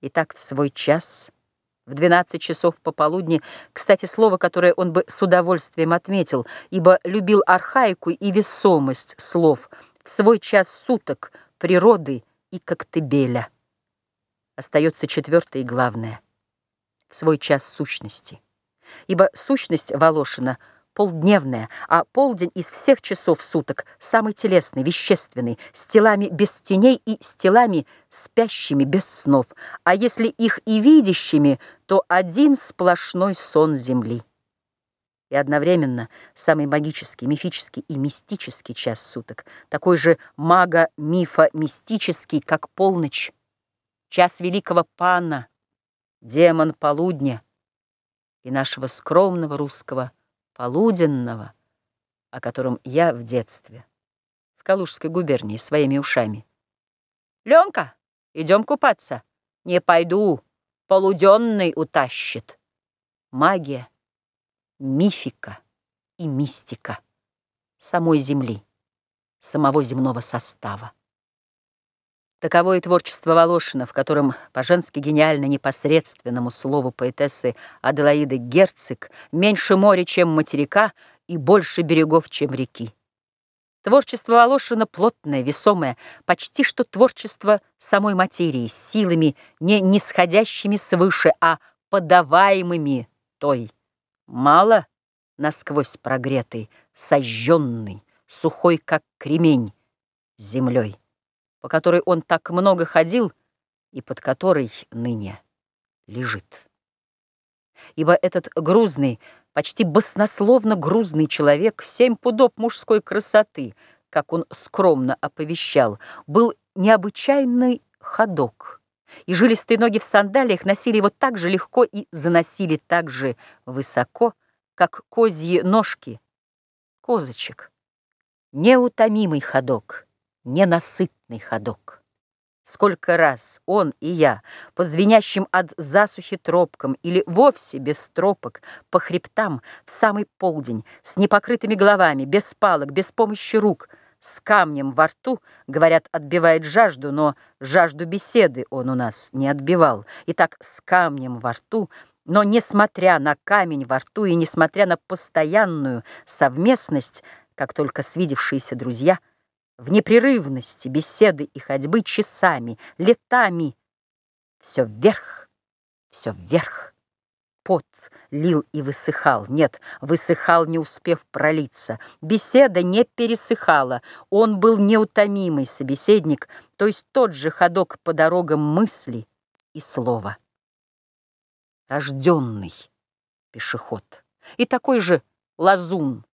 И так в свой час, в двенадцать часов пополудни, кстати, слово, которое он бы с удовольствием отметил, ибо любил архаику и весомость слов, в свой час суток природы и коктебеля. Остается четвертое и главное — в свой час сущности. Ибо сущность Волошина — полдневная, а полдень из всех часов суток самый телесный, вещественный, с телами без теней и с телами спящими без снов, а если их и видящими, то один сплошной сон земли. И одновременно самый магический, мифический и мистический час суток, такой же мага-мифа-мистический, как полночь, час великого пана, демон полудня и нашего скромного русского полуденного, о котором я в детстве, в Калужской губернии, своими ушами. «Ленка, идем купаться!» «Не пойду, полуденный утащит!» Магия, мифика и мистика самой Земли, самого земного состава. Таково и творчество Волошина, в котором по-женски гениально непосредственному слову поэтессы Аделаиды Герцик меньше моря, чем материка, и больше берегов, чем реки. Творчество Волошина плотное, весомое, почти что творчество самой материи, силами не нисходящими свыше, а подаваемыми той. Мало насквозь прогретый, сожженный, сухой, как кремень, землей по которой он так много ходил и под которой ныне лежит. Ибо этот грузный, почти баснословно грузный человек, семь пудов мужской красоты, как он скромно оповещал, был необычайный ходок, и жилистые ноги в сандалиях носили его так же легко и заносили так же высоко, как козьи ножки козочек. Неутомимый ходок — ненасытный ходок. Сколько раз он и я, по звенящим от засухи тропкам или вовсе без тропок, по хребтам в самый полдень, с непокрытыми головами, без палок, без помощи рук, с камнем во рту, говорят, отбивает жажду, но жажду беседы он у нас не отбивал. И так с камнем во рту, но несмотря на камень во рту и несмотря на постоянную совместность, как только свидевшиеся друзья — в непрерывности беседы и ходьбы часами, летами. Все вверх, все вверх. Пот лил и высыхал. Нет, высыхал, не успев пролиться. Беседа не пересыхала. Он был неутомимый собеседник, то есть тот же ходок по дорогам мысли и слова. Рожденный пешеход. И такой же лазун